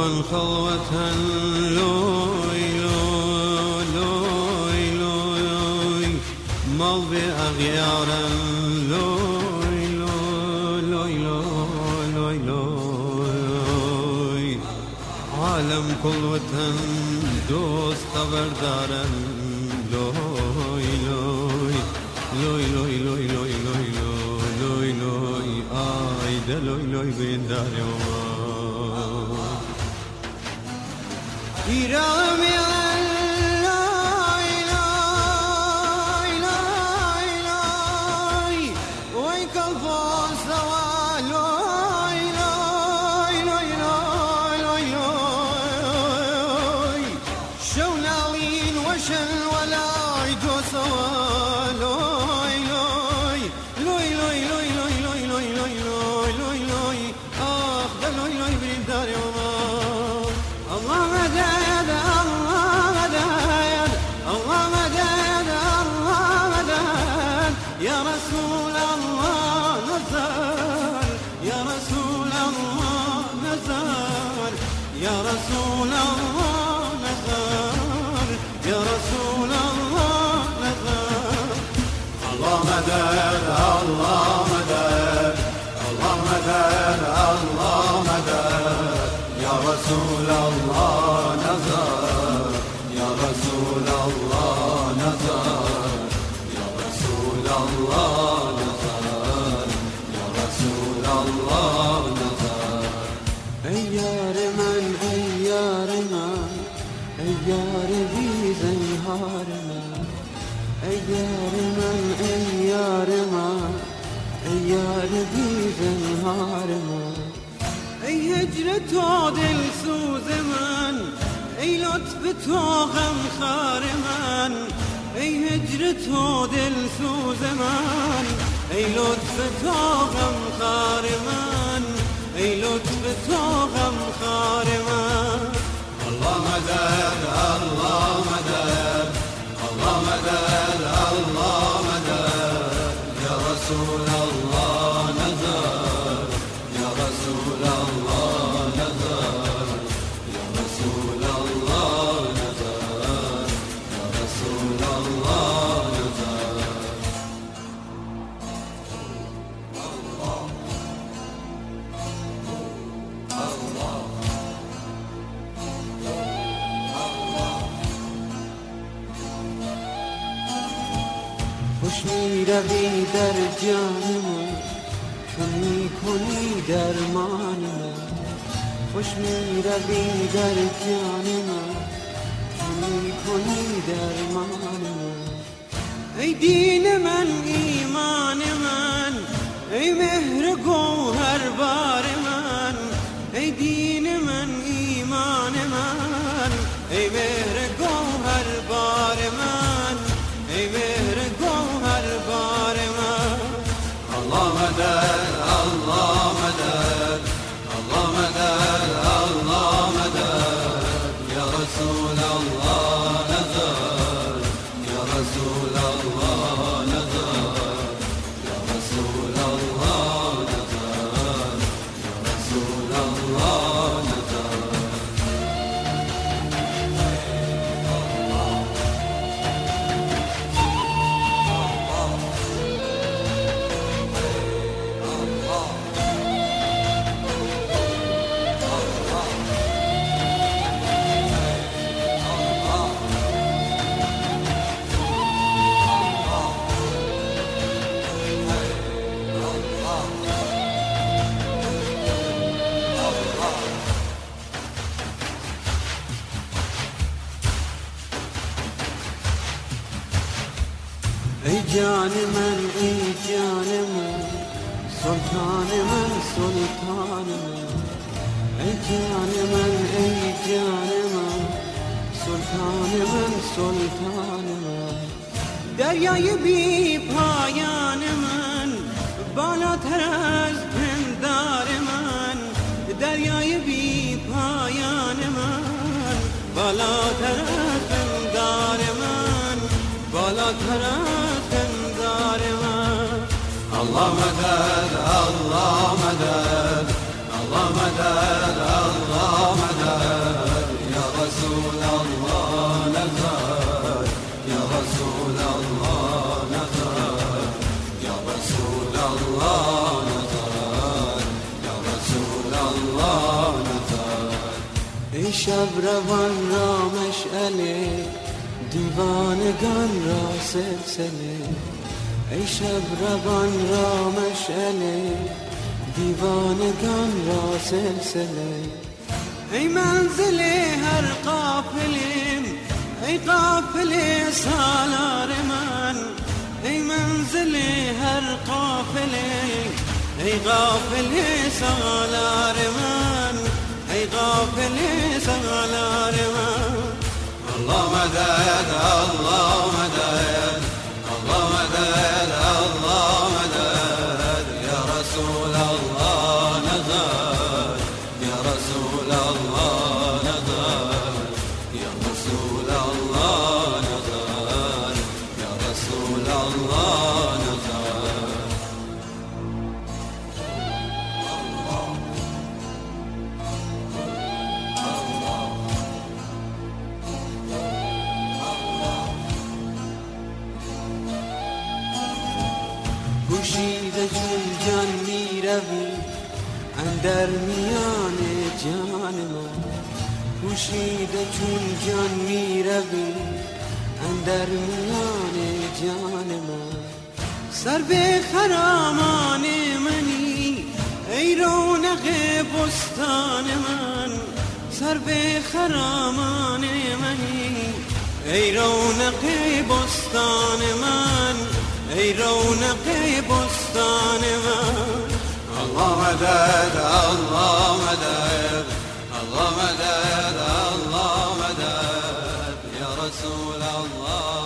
خلوة لوي لوي لوي لوي مال بأغيارا لوي لوي لوي لوي لوي عالم كل وطن دوست خبردارن لوی لوی لوی لوی لوی لوی لوی لوی لوی آی دلوی لوی بین دارم ایران Hiram Ya Resulallah Ya Resulallah Allah medar Allah medar Allah medar Allah medar Ya Resulallah. Yar بی زنهار من. ey yar من ey yar من. ey yar بی زنهار من. ای هجر تو دل سوز من. ای لطف تو غم خار من. ای هجر تو دل سوز من. ای لطف تو غم خار من. ای لطف تو غم خار من. Meded, Allah خوش می روی در جان من چون می کنی درمان من. خوش می روی در جان من چون می کنی درمان من. ای دین من ایمان من ای مهر گوهر بار رسول الله نظر Canımın ey canımın Sultanımın sultanımın Ey canımın ey canımın Sultanımın sultanımın Deryayı bir payanımın Bala teraz pindarımın Deryayı bir payanımın Bala teraz Allah medet, Allah medet, Allah medet, Allah medet. Ya Resulallah nefer, Ya Resulallah nefer, Ya Resulallah nefer, Ya Resulallah nefer. Ey şebre vanna meş'eli, divane gönra sevseli. ای شب روان را مشعله دیوانگان را سلسله. ای منزل هر قافلیم ای قافل سالار من. ای منزل هر قافله ای قافل سالار من. ای قافل سالار من. الله مدد الله مدد. رسول الله نزل يا رسول الله نزل يا رسول الله نزل پوشیده چون جان می روی اندر میان جان من پوشیده چون جان می روی اندر میان جان من. سر به خرامان منی ای رونق بستان من. سر به خرامان منی ای رونق بستان من. ای رونق بستان من. الله مدد الله مدد. الله مدد الله مدد. يا رسول الله.